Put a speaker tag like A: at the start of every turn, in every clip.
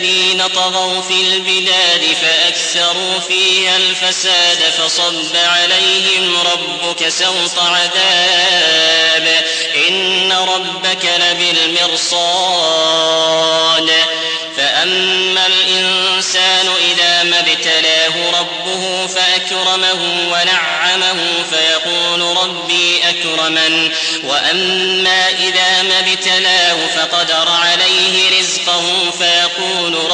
A: الذين طغوا في البلاد فأكثروا فيها الفساد فصب عليهم ربك سوط عذاب. إن ربك لبالمرصاد. فأما الإنسان إذا ما ابتلاه ربه فأكرمه ونعمه فيقول ربي أكرمن. وأما إذا ما ابتلاه فقدر عليه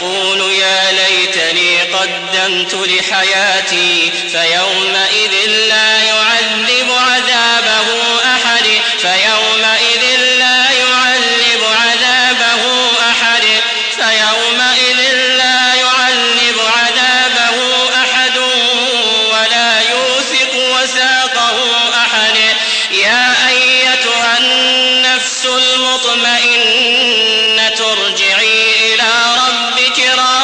A: يقول يا ليتني قدمت لحياتي فيومئذ لا يعذب ثم إن ترجعي إلى ربك راضية